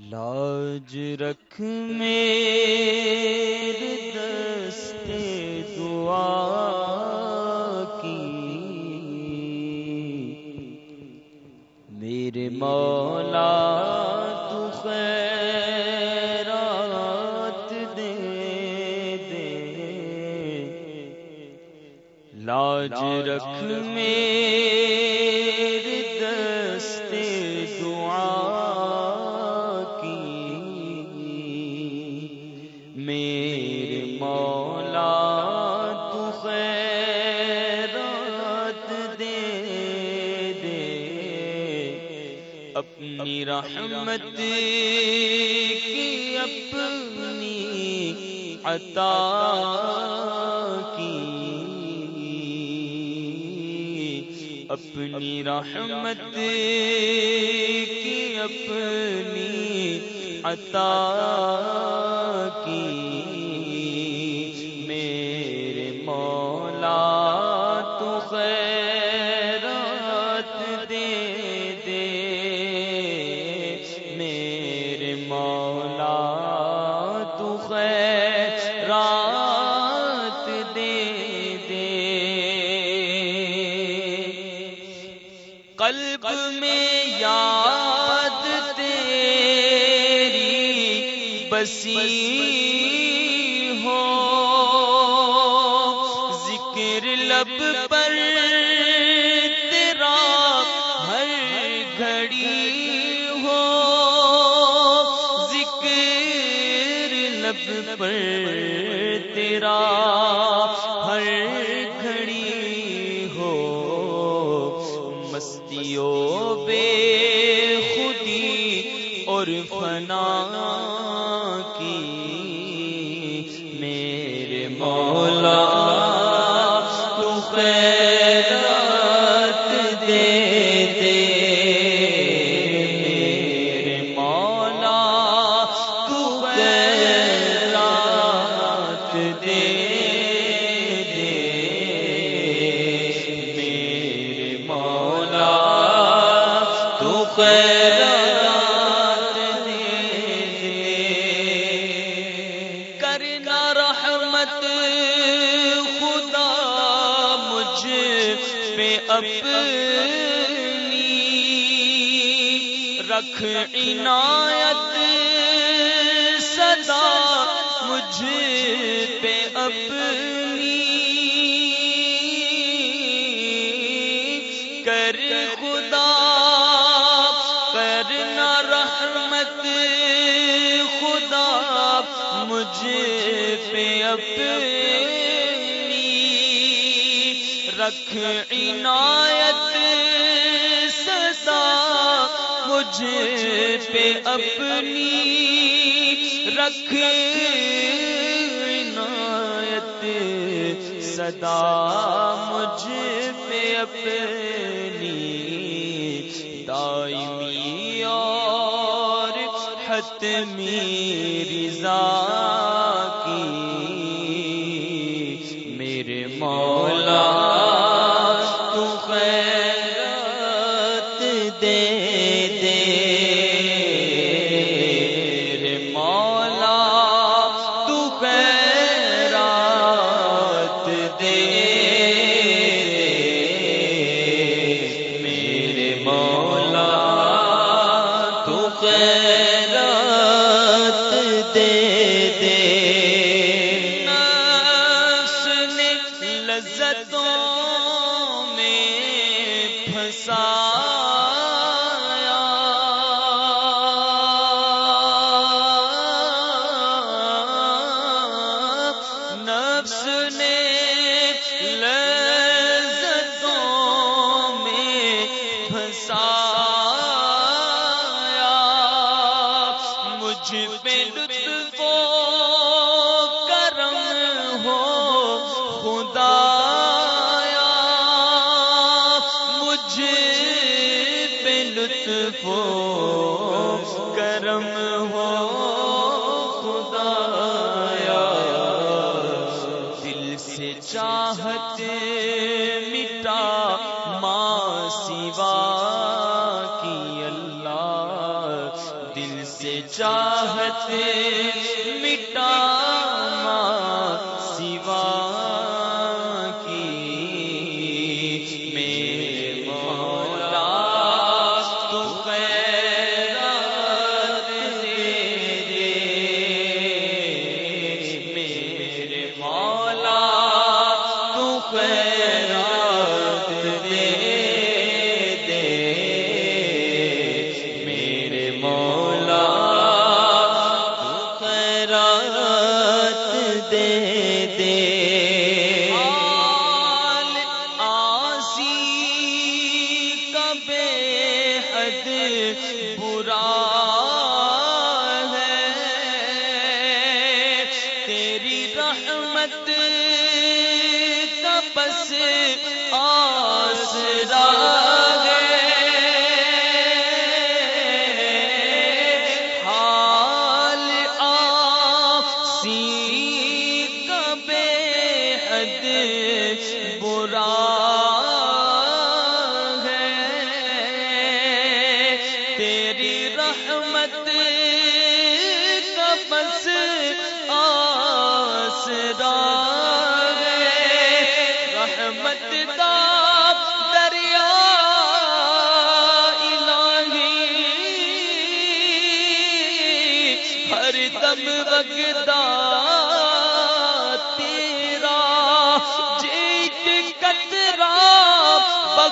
لاج رکھ میر دست دعا کی۔ میرے ماں رحمت کی اپنی عطا کی اپنی رحمت کی اپنی عطا کی۔ میرا عنایت صدا مجھ پہ اپنی کر خدا کرنا رحمت خدا مجھ پہ اپنی رکھ عنایت مجھ پہ اپنی رکھ عنایت۔ صدا مجھ پہ اپنی دائمی اور حتمی رضا۔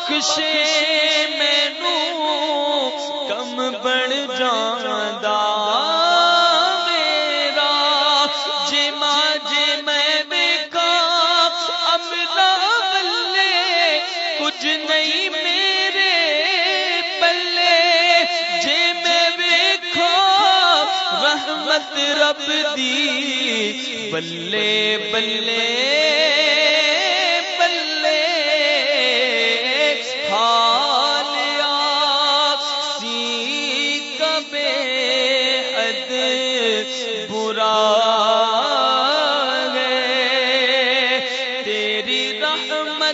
بخشے مینو کم بن جاندا میرا۔ جی ماں جی میں دیکھا امنا بلے، کچھ نہیں میرے پلے۔ جی میں دیکھا رحمت رب دی۔ بلے بلے بلے۔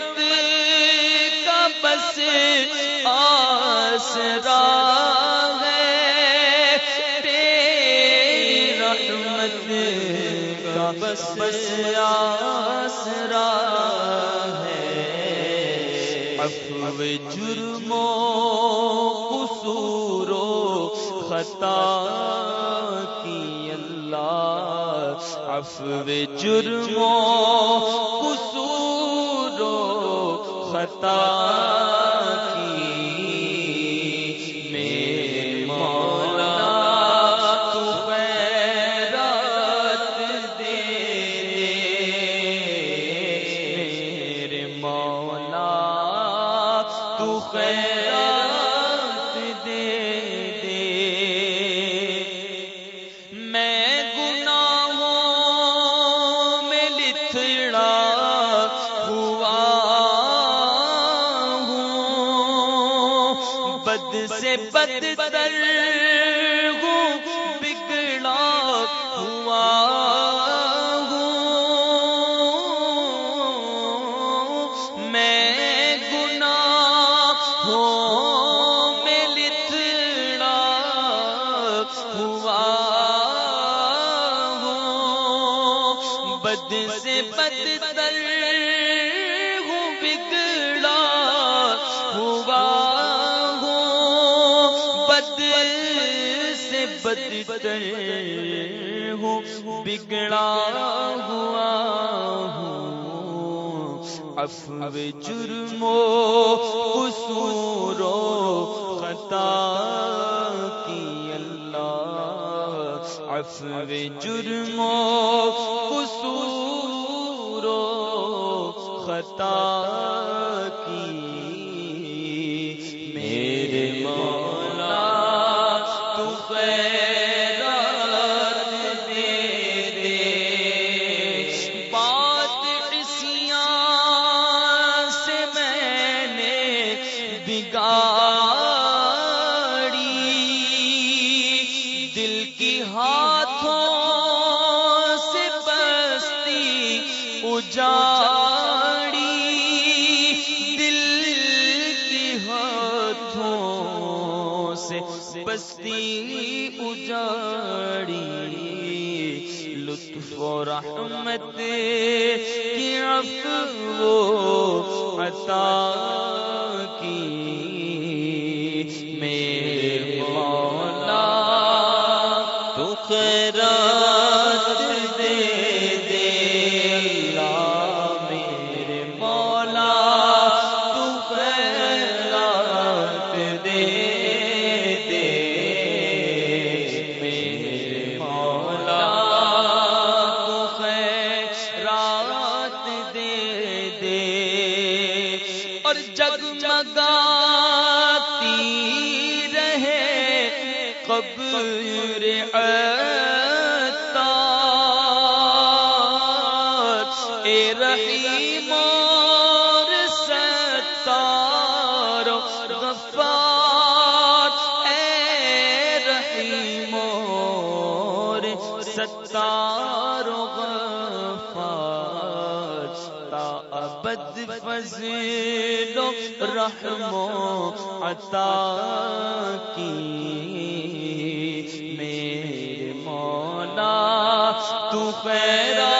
رحمت کا بس آسرا ہے۔ تیری رحمت کا بس آسرا ہے۔ عفو جرم و خطا کی اللہ۔ عفو جرم و قصور و کی مولا تو خیرات دے میرے مولا تو خیرات دے دے میں سے بد تر ہوں بگڑا ہوا ہوں۔ عفو جرم قصور و خطا کی اللہ۔ عفو جرم و قصور و خطا عطا کی۔ فضل رحم و عطا کی۔ میرے مولا تو پیرا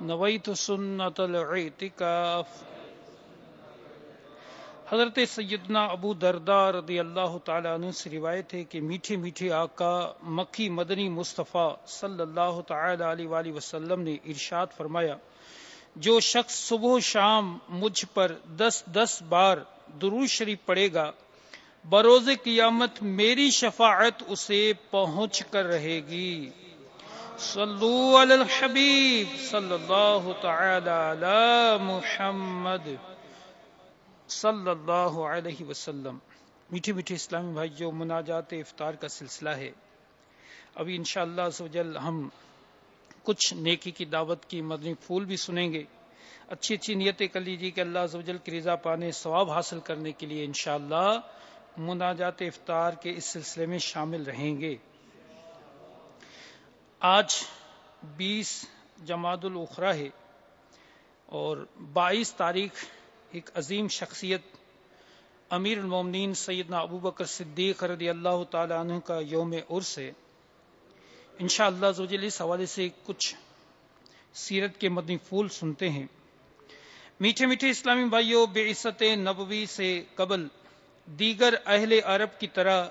نويت سنة الاعتكاف حضرت سیدنا ابو دردہ رضی اللہ تعالیٰ عنہ سے روایت ہے کہ میٹھے میٹھے آقا مکی مدنی مصطفیٰ صلی اللہ تعالی علیہ وآلہ وسلم نے ارشاد فرمایا، جو شخص صبح و شام مجھ پر دس دس بار درود شریف پڑے گا، بروز قیامت میری شفاعت اسے پہنچ کر رہے گی۔ صلو علی الحبیب صلی اللہ تعالی علی محمد صلی اللہ علیہ وسلم۔ میٹھے میٹھے اسلامی بھائی مناجات افطار کا سلسلہ ہے۔ ابھی انشاءاللہ سوجل ہم کچھ نیکی کی دعوت کی مدنی پھول بھی سنیں گے۔ اچھی اچھی نیتیں کر لیجیے کہ اللہ سوجل کی رضا پانے، ثواب حاصل کرنے کے لیے انشاءاللہ مناجات افطار کے اس سلسلے میں شامل رہیں گے۔ آج بیس جماعت الاخرا ہے اور بائیس تاریخ ایک عظیم شخصیت امیر المومنین سیدنا ابو بکر صدیق رضی اللہ تعالی عنہ کا یوم عرس ہے۔ شاء اللہ اس حوالے سے کچھ سیرت کے مدنی پھول سنتے ہیں۔ میٹھے میٹھے اسلامی بھائیوں بے عصت نبوی سے قبل دیگر اہل عرب کی طرح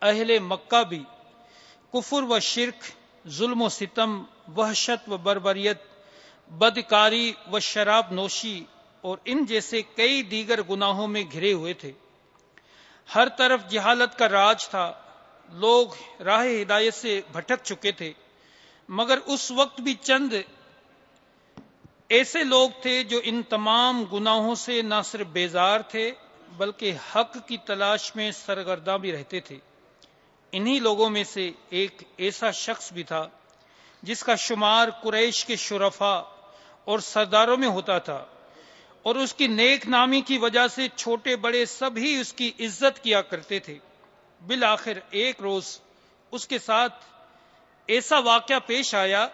اہل مکہ بھی کفر و شرک ظلم و ستم، وحشت و بربریت، بدکاری و شراب نوشی اور ان جیسے کئی دیگر گناہوں میں گھرے ہوئے تھے۔ ہر طرف جہالت کا راج تھا۔ لوگ راہ ہدایت سے بھٹک چکے تھے۔ مگر اس وقت بھی چند ایسے لوگ تھے جو ان تمام گناہوں سے نہ صرف بیزار تھے، بلکہ حق کی تلاش میں سرگرداں بھی رہتے تھے۔ انہی لوگوں میں سے ایک ایسا شخص بھی تھا جس کا شمار قریش کے شرفا اور سرداروں میں ہوتا تھا اور اس کی نیک نامی کی وجہ سے چھوٹے بڑے سب ہی اس کی عزت کیا کرتے تھے۔ بالآخر ایک روز اس کے ساتھ ایسا واقعہ پیش آیا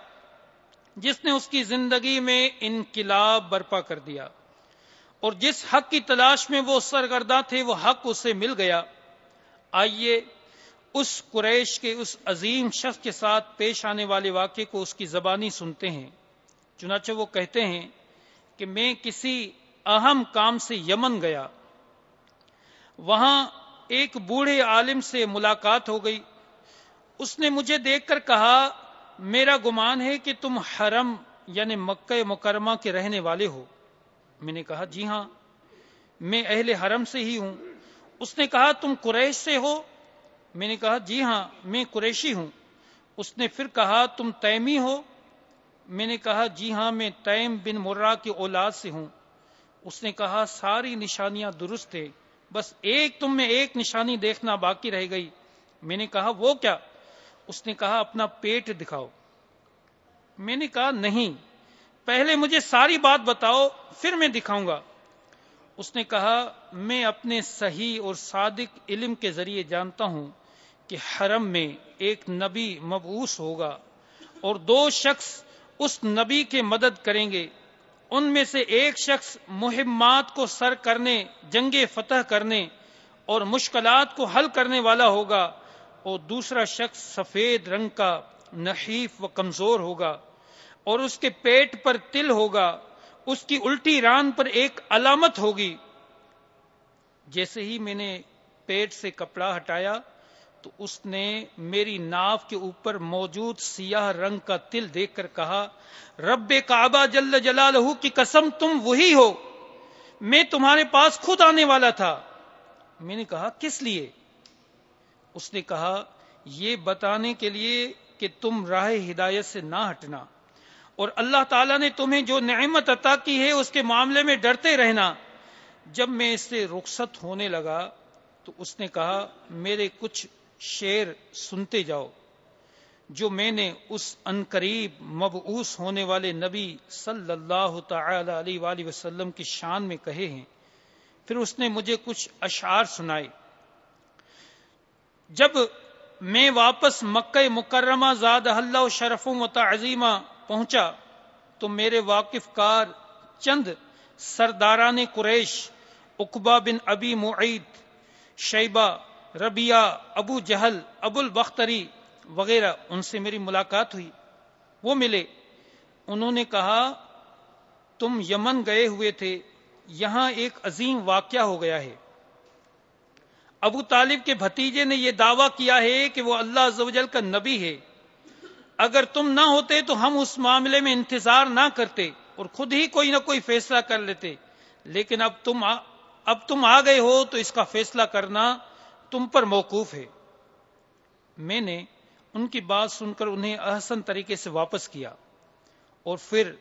جس نے اس کی زندگی میں انقلاب برپا کر دیا اور جس حق کی تلاش میں وہ سرگرداں تھے وہ حق اسے مل گیا۔ آئیے اس قریش کے اس عظیم شخص کے ساتھ پیش آنے والے واقعے کو اس کی زبانی سنتے ہیں۔ چنانچہ وہ کہتے ہیں کہ میں کسی اہم کام سے یمن گیا۔ وہاں ایک بوڑھے عالم سے ملاقات ہو گئی۔ اس نے مجھے دیکھ کر کہا، میرا گمان ہے کہ تم حرم یعنی مکہ مکرمہ کے رہنے والے ہو۔ میں نے کہا جی ہاں میں اہل حرم سے ہی ہوں۔ اس نے کہا، تم قریش سے ہو میں نے کہا جی ہاں میں قریشی ہوں. اس نے پھر کہا، تم تیمی ہو؟ میں نے کہا جی ہاں میں تیم بن مرا کی اولاد سے ہوں. اس نے کہا، ساری نشانیاں درست ہے، بس ایک تم میں ایک نشانی دیکھنا باقی رہ گئی. میں نے کہا، وہ کیا؟ اس نے کہا، اپنا پیٹ دکھاؤ. میں نے کہا، نہیں، پہلے مجھے ساری بات بتاؤ، پھر میں دکھاؤں گا. اس نے کہا، میں اپنے صحیح اور صادق علم کے ذریعے جانتا ہوں کہ حرم میں ایک نبی مبعوث ہوگا اور دو شخص اس نبی کے مدد کریں گے۔ ان میں سے ایک شخص مہمات کو سر کرنے، جنگ فتح کرنے اور مشکلات کو حل کرنے والا ہوگا اور دوسرا شخص سفید رنگ کا نحیف و کمزور ہوگا اور اس کے پیٹ پر تل ہوگا۔ اس کی الٹی ران پر ایک علامت ہوگی۔ جیسے ہی میں نے پیٹ سے کپڑا ہٹایا تو اس نے میری ناف کے اوپر موجود سیاہ رنگ کا تل دیکھ کر کہا، رب کعبہ جل جلالہ کی قسم تم وہی ہو، میں تمہارے پاس خود آنے والا تھا۔ میں نے کہا، کس لیے؟ اس نے کہا، یہ بتانے کے لیے کہ تم راہ ہدایت سے نہ ہٹنا۔ اور اللہ تعالیٰ نے تمہیں جو نعمت عطا کی ہے، اس کے معاملے میں ڈرتے رہنا۔ جب میں اس سے رخصت ہونے لگا تو اس نے کہا، میرے کچھ شیر سنتے جاؤ، جو میں نے اس انقریب مبعوث ہونے والے نبی صلی اللہ تعالی علیہ وآلہ وسلم کی شان میں کہے ہیں۔ پھر اس نے مجھے کچھ اشعار سنائے۔ جب میں واپس مکہ مکرمہ زاد اللہ و شرفوں و تعظیمہ پہنچا، تو میرے واقف کار چند سرداران قریش اقبا بن ابی معید، شیبہ ربیہ ابو جہل، ابو البختری وغیرہ، ان سے میری ملاقات ہوئی۔ وہ ملے۔ انہوں نے کہا، تم یمن گئے ہوئے تھے، یہاں ایک عظیم واقعہ ہو گیا ہے۔ ابو طالب کے بھتیجے نے یہ دعویٰ کیا ہے کہ وہ اللہ عزوجل کا نبی ہے۔ اگر تم نہ ہوتے تو ہم اس معاملے میں انتظار نہ کرتے اور خود ہی کوئی نہ کوئی فیصلہ کر لیتے۔ لیکن اب تم آ، اب تم آ گئے ہو تو اس کا فیصلہ کرنا تم پر موقوف ہے۔ میں نے ان کی بات سن کر انہیں احسن طریقے سے واپس کیا۔ اور پھر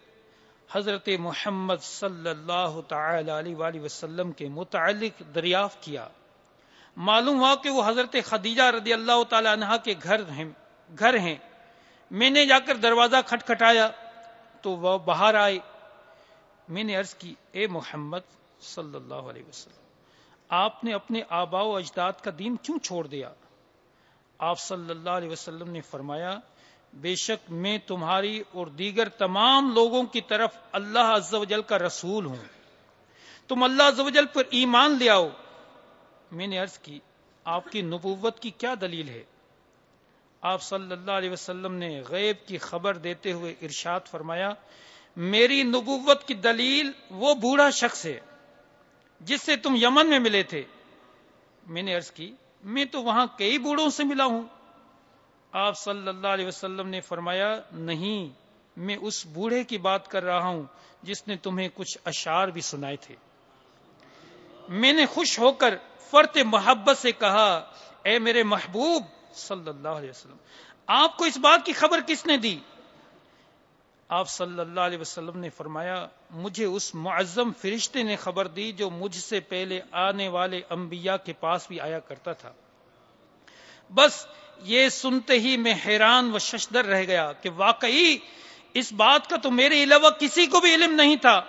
حضرت محمد صلی اللہ تعالی علیہ وآلہ وسلم کے متعلق دریافت کیا۔ معلوم ہوا کہ وہ حضرت خدیجہ رضی اللہ تعالی عنہ کے گھر ہیں گھر ہیں۔ میں نے جا کر دروازہ کھٹکھٹایا تو وہ باہر آئے۔ میں نے عرض کی، اے محمد صلی اللہ علیہ وسلم آپ نے اپنے آبا و اجداد کا دین کیوں چھوڑ دیا؟ آپ صلی اللہ علیہ وسلم نے فرمایا، بے شک میں تمہاری اور دیگر تمام لوگوں کی طرف اللہ عز و جل کا رسول ہوں۔ تم اللہ عز و جل پر ایمان لے آؤ۔ میں نے عرض کی، آپ کی نبوت کی کیا دلیل ہے؟ آپ صلی اللہ علیہ وسلم نے غیب کی خبر دیتے ہوئے ارشاد فرمایا، میری نبوت کی دلیل وہ بوڑھا شخص ہے۔ جس سے تم یمن میں ملے تھے۔ میں نے عرض کی، میں تو وہاں کئی بوڑھوں سے ملا ہوں۔ آپ صلی اللہ علیہ وسلم نے فرمایا، نہیں، میں اس بوڑھے کی بات کر رہا ہوں جس نے تمہیں کچھ اشار بھی سنائے تھے۔ میں نے خوش ہو کر فرت محبت سے کہا، اے میرے محبوب صلی اللہ علیہ وسلم، آپ کو اس بات کی خبر کس نے دی؟ آپ صلی اللہ علیہ وسلم نے فرمایا، مجھے اس معظم فرشتے نے خبر دی جو مجھ سے پہلے آنے والے انبیاء کے پاس بھی آیا کرتا تھا۔ بس یہ سنتے ہی میں حیران و ششدر رہ گیا کہ واقعی اس بات کا تو میرے علاوہ کسی کو بھی علم نہیں تھا۔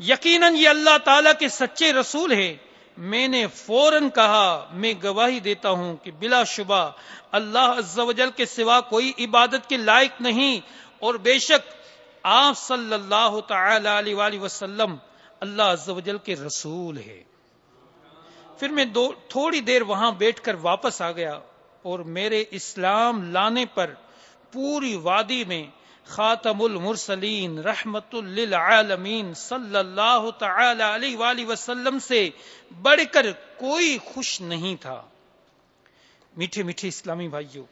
یقیناً یہ اللہ تعالی کے سچے رسول ہیں۔ میں نے فوراً کہا، میں گواہی دیتا ہوں کہ بلا شبہ اللہ عز و جل کے سوا کوئی عبادت کے لائق نہیں اور بے شک آپ صلی اللہ تعالی علیہ وآلہ وسلم اللہ عز و جل کے رسول ہے پھر میں دو، تھوڑی دیر وہاں بیٹھ کر واپس آ گیا اور میرے اسلام لانے پر پوری وادی میں خاتم المرسلین رحمت للعالمین صلی اللہ تعالی علیہ وآلہ وسلم سے بڑھ کر کوئی خوش نہیں تھا۔ میٹھے میٹھے اسلامی بھائیوں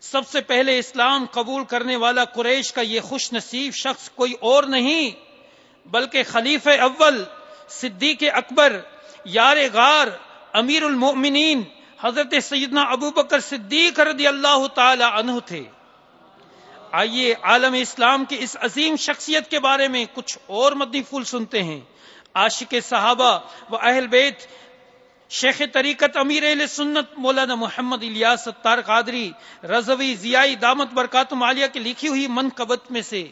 سب سے پہلے اسلام قبول کرنے والا قریش کا یہ خوش نصیب شخص کوئی اور نہیں، بلکہ خلیف اول، صدیق اکبر، یار غار، امیر المؤمنین، حضرت سیدنا ابو بکر صدیق رضی اللہ تعالی عنہ تھے۔ آئیے عالم اسلام کی اس عظیم شخصیت کے بارے میں کچھ اور مدنی پھول سنتے ہیں۔ عاشق صحابہ و اہل بیت شیخ طریقت امیر اہل سنت مولانا محمد الیاس ستار قادری، رضوی ضیائی دامت برکات مالیہ کی لکھی ہوئی منقبت میں سے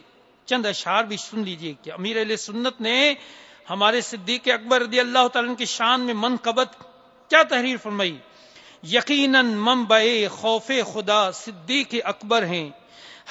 چند اشعار بھی سن لیجیے کہ امیر اہل سنت نے ہمارے صدیق اکبر رضی اللہ تعالیٰ کی شان میں منقبت کیا تحریر فرمائی؟ یقیناً منبع خوف خدا صدیق اکبر ہیں،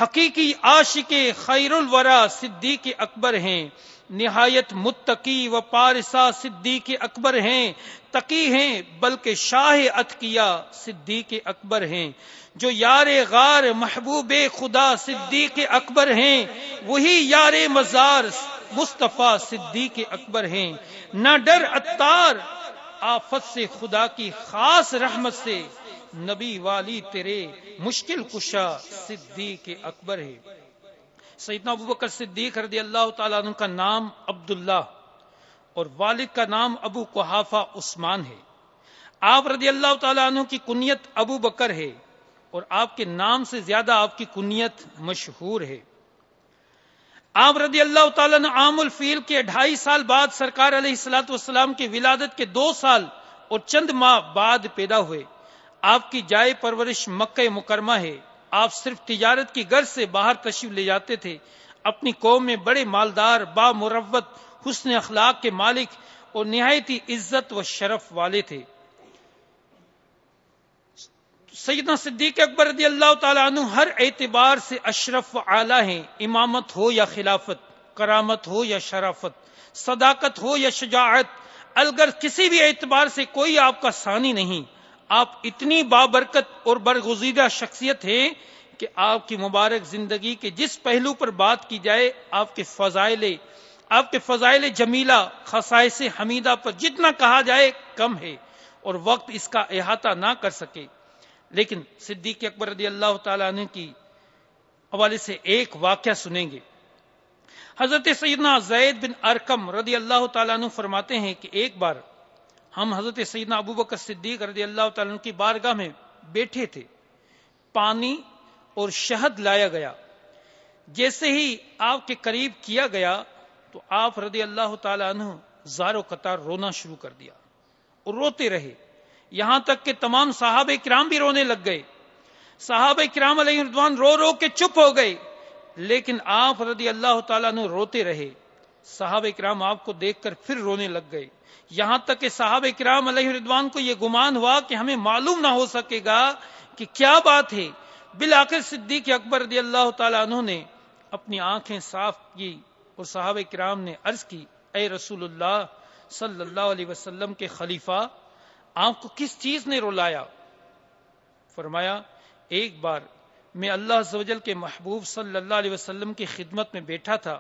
حقیقی عاشق خیر الورا صدیق اکبر ہیں نہایت متقی و پارسا صدیق اکبر ہیں۔ تقی ہیں، بلکہ شاہ اتکیا صدیق اکبر ہیں۔ جو یار غار محبوب خدا صدیق اکبر ہیں، وہی یار مزار مصطفیٰ صدیق اکبر ہیں۔ نہ ڈر اتار آفت سے خدا کی خاص رحمت سے، نبی والی تیرے مشکل کشا صدیق اکبر ہے سیدنا ابو بکر صدیق رضی اللہ تعالیٰ عنہ کا نام عبداللہ اور والد کا نام ابو قحافہ عثمان ہے۔ آپ رضی اللہ تعالیٰ عنہ کی کنیت ابو بکر ہے اور آپ کے نام سے زیادہ آپ کی کنیت مشہور ہے۔ آپ رضی اللہ تعالیٰ نے عام الفیل کے ڈھائی سال بعد سرکار علیہ السلاۃ والسلام کی ولادت کے دو سال اور چند ماہ بعد پیدا ہوئے۔ آپ کی جائے پرورش مکہ مکرمہ ہے۔ آپ صرف تجارت کی غرض سے باہر تشریف لے جاتے تھے۔ اپنی قوم میں بڑے مالدار با مروت حسن اخلاق کے مالک اور نہایتی عزت و شرف والے تھے۔ سیدنا صدیق اکبر رضی اللہ تعالیٰ عنہ ہر اعتبار سے اشرف و اعلیٰ ہیں۔ امامت ہو یا خلافت، کرامت ہو یا شرافت، صداقت ہو یا شجاعت، الگر کسی بھی اعتبار سے کوئی آپ کا ثانی نہیں۔ آپ اتنی بابرکت اور برگزیدہ شخصیت ہیں کہ آپ کی مبارک زندگی کے جس پہلو پر بات کی جائے، آپ کے فضائل، آپ کے فضائل جمیلہ، خصائص حمیدہ پر جتنا کہا جائے کم ہے اور وقت اس کا احاطہ نہ کر سکے۔ لیکن صدیق اکبر رضی اللہ تعالیٰ عنہ کی حوالے سے ایک واقعہ سنیں گے۔ حضرت سیدنا زید بن ارکم رضی اللہ تعالیٰ عنہ فرماتے ہیں کہ ایک بار ہم حضرت سیدنا ابو بکر صدیق رضی اللہ تعالیٰ کی بارگاہ میں بیٹھے تھے۔ پانی اور شہد لایا گیا۔ جیسے ہی آپ کے قریب کیا گیا تو آپ رضی اللہ تعالیٰ عنہ زارو قطار رونا شروع کر دیا اور روتے رہے۔ یہاں تک کہ تمام صحابہ کرام بھی رونے لگ گئے۔ صحابہ کرام علیہ ردوان رو رو کے چپ ہو گئے۔ لیکن آپ رضی اللہ تعالیٰ عنہ روتے رہے۔ صحابہ کرام آپ کو دیکھ کر پھر رونے لگ گئے۔ یہاں تک کہ صاحب کرام علیہ ردوان کو یہ گمان ہوا کہ ہمیں معلوم نہ ہو سکے گا کہ کیا بات ہے۔ بالآخر صدیق اکبر رضی اللہ تعالیٰ عنہ نے اپنی آنکھیں صاف کی اور صحابہ کرام نے عرض کی، اے رسول اللہ صلی اللہ علیہ وسلم کے خلیفہ، آپ کو کس چیز نے رولایا فرمایا، ایک بار میں اللہ زوجل کے محبوب صلی اللہ علیہ وسلم کی خدمت میں بیٹھا تھا۔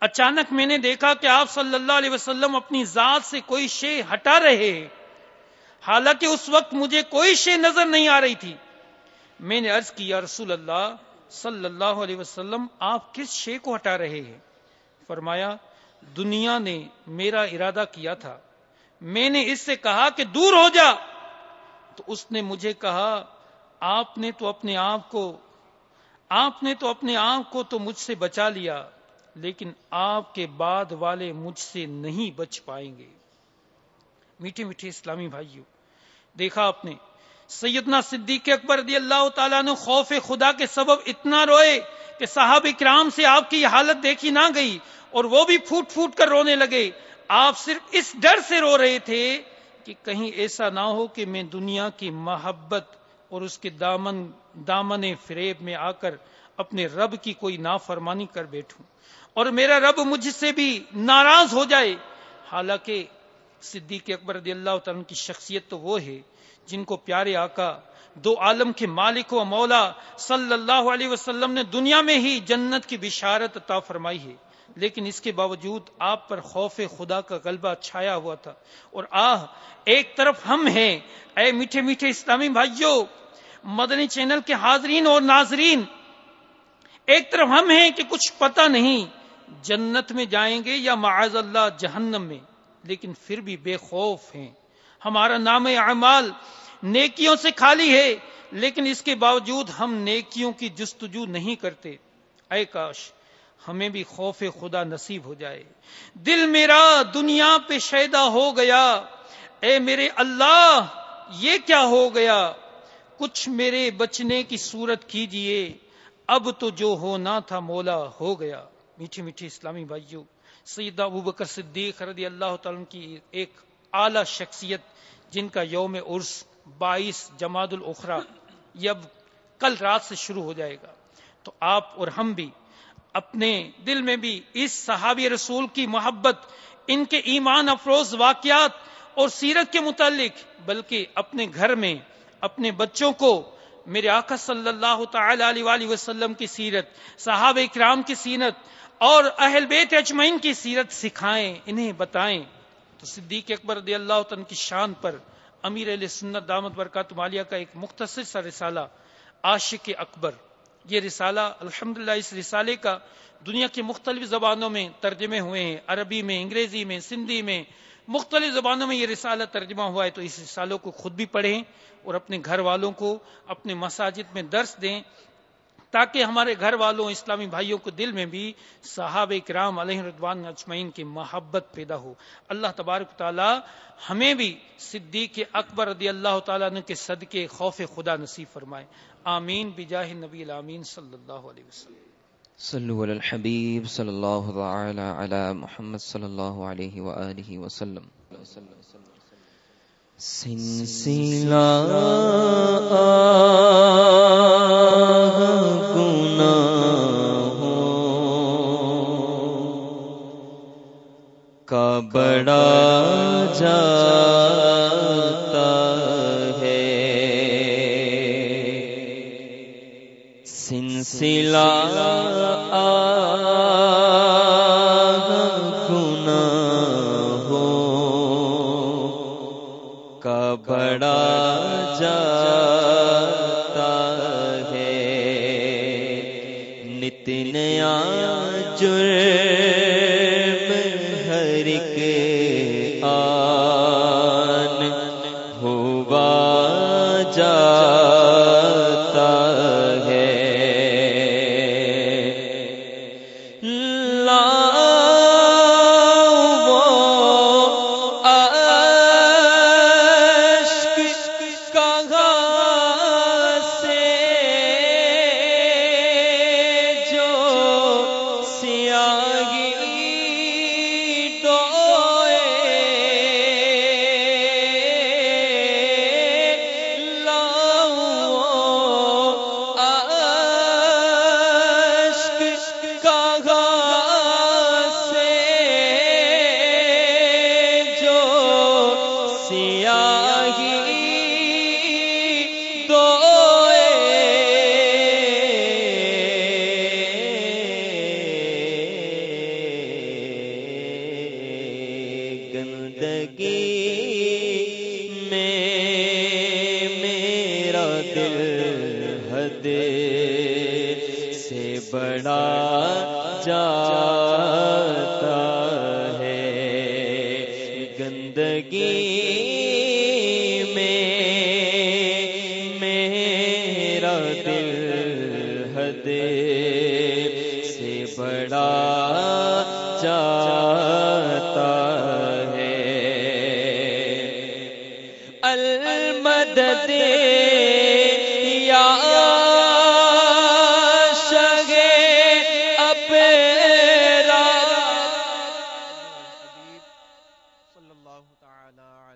اچانک میں نے دیکھا کہ آپ صلی اللہ علیہ وسلم اپنی ذات سے کوئی شے ہٹا رہے ہیں۔ حالانکہ اس وقت مجھے کوئی شے نظر نہیں آ رہی تھی۔ میں نے عرض کیا، رسول اللہ صلی اللہ علیہ وسلم، آپ کس شے کو ہٹا رہے ہیں؟ فرمایا، دنیا نے میرا ارادہ کیا تھا۔ میں نے اس سے کہا کہ دور ہو جا۔ تو اس نے مجھے کہا، آپ نے تو اپنے آپ کو، آپ نے تو اپنے آپ کو تو مجھ سے بچا لیا۔ لیکن آپ کے بعد والے مجھ سے نہیں بچ پائیں گے۔ میٹھے میٹھے اسلامی بھائیوں دیکھا آپ نے، سیدنا صدیق اکبر رضی اللہ تعالیٰ نے خوف خدا کے سبب اتنا روئے کہ صاحب اکرام سے آپ کی حالت دیکھی نہ گئی اور وہ بھی پھوٹ پھوٹ کر رونے لگے۔ آپ صرف اس ڈر سے رو رہے تھے کہ کہیں ایسا نہ ہو کہ میں دنیا کی محبت اور اس کے دامن دامن فریب میں آ کر اپنے رب کی کوئی نافرمانی کر بیٹھوں۔ اور میرا رب مجھ سے بھی ناراض ہو جائے۔ حالانکہ صدیق اکبر رضی اللہ تعالیٰ کی شخصیت تو وہ ہے جن کو پیارے آقا دو عالم کے مالک و مولا صلی اللہ علیہ وسلم نے دنیا میں ہی جنت کی بشارت عطا فرمائی ہے۔ لیکن اس کے باوجود آپ پر خوف خدا کا غلبہ چھایا ہوا تھا۔ اور آہ، ایک طرف ہم ہیں۔ اے میٹھے میٹھے اسلامی بھائیوں مدنی چینل کے حاضرین اور ناظرین، ایک طرف ہم ہیں کہ کچھ پتہ نہیں۔ جنت میں جائیں گے یا معاذ اللہ جہنم میں؟ لیکن پھر بھی بے خوف ہیں۔ ہمارا نام اعمال نیکیوں سے خالی ہے، لیکن اس کے باوجود ہم نیکیوں کی جستجو نہیں کرتے۔ اے کاش، ہمیں بھی خوف خدا نصیب ہو جائے۔ دل میرا دنیا پہ شیدا ہو گیا۔ اے میرے اللہ، یہ کیا ہو گیا؟ کچھ میرے بچنے کی صورت کیجیے۔ اب تو جو ہونا تھا مولا ہو گیا۔ میٹھی میٹھی اسلامی بھائیوں سیدہ ابو بکر صدیق رضی اللہ تعالیٰ کی ایک اعلی شخصیت جن کا یوم عرس بائیس جماعت الاخرا یہ اب کل رات سے شروع ہو جائے گا۔ تو آپ اور ہم بھی اپنے دل میں بھی اس صحابی رسول کی محبت، ان کے ایمان افروز واقعات اور سیرت کے متعلق، بلکہ اپنے گھر میں، اپنے بچوں کو، میرے آقا صلی اللہ تعالی علیہ وآلہ وسلم کی سیرت، صحابہ اکرام کی سیرت اور اہل بیت اجمعین کی سیرت سکھائیں، انہیں بتائیں۔ تو صدیق اکبر رضی اللہ عنہ کی شان پر امیر علیہ سنت دامت برکات مالیہ کا ایک مختصر سا رسالہ، عاشق اکبر۔ یہ رسالہ الحمدللہ اس رسالے کا دنیا کی مختلف زبانوں میں ترجمے ہوئے ہیں۔ عربی میں، انگریزی میں، سندھی میں۔ مختلف زبانوں میں یہ رسالہ ترجمہ ہوا ہے تو اس رسالوں کو خود بھی پڑھیں اور اپنے گھر والوں کو اپنے مساجد میں درس دیں۔ تاکہ ہمارے گھر والوں، اسلامی بھائیوں کو دل میں بھی صحاب کرام علیہ ردوان اجمعین کی محبت پیدا ہو۔ اللہ تبارک تعالی ہمیں بھی صدیق اکبر رضی اللہ تعالیٰ کے صدقے خوف خدا نصیب فرمائے۔ آمین۔ بجاہ نبی الامین صلی اللہ علیہ وسلم۔ صلو علی الحبیب صلی اللہ تعالی علی محمد صلی اللہ علیہ وآلہ وسلم۔ سلسلہ کا بڑا جاتا ہے۔ سلسلہ